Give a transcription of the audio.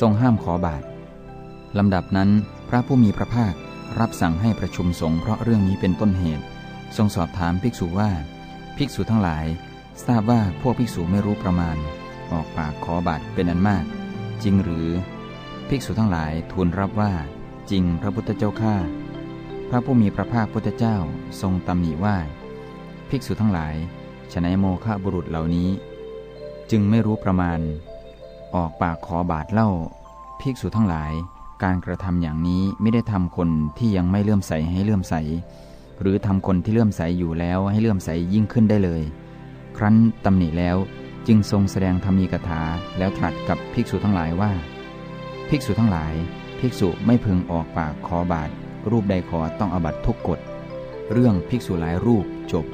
ทรงห้ามขอบาทลำดับนั้นพระผู้มีพระภาครับสั่งให้ประชุมสงฆ์เพราะเรื่องนี้เป็นต้นเหตุ ทรงสอบถามภิกษุว่า ภิกษุทั้งหลาย ทราบว่าพวกภิกษุไม่รู้ประมาณ ออกปากขอบาทเป็นอันมาก จริงหรือ ภิกษุทั้งหลายทูลรับว่า จริงพระพุทธเจ้าข้าพระผู้มีพระภาคพุทธเจ้าทรงตำหนิว่า ภิกษุทั้งหลายฉนัยโมฆะบุรุษเหล่านี้ จึงไม่รู้ประมาณ ออกปากขอบาทเล่า ภิกษุทั้งหลาย การกระทำอย่างนี้ไม่ได้ทำคนที่ยังไม่เลื่อมใสให้เลื่อมใส หรือทำคนที่เลื่อมใสอยู่แล้วให้เลื่อมใสยิ่งขึ้นได้เลย ครั้นตำหนิแล้วจึงทรงแสดงธรรมีกถาแล้วตรัสกับภิกษุทั้งหลายว่า ภิกษุทั้งหลาย ภิกษุไม่พึงออกปากขอบาท รูปใดขอต้องอบัตทุกกฎ เรื่องภิกษุหลายรูปจบ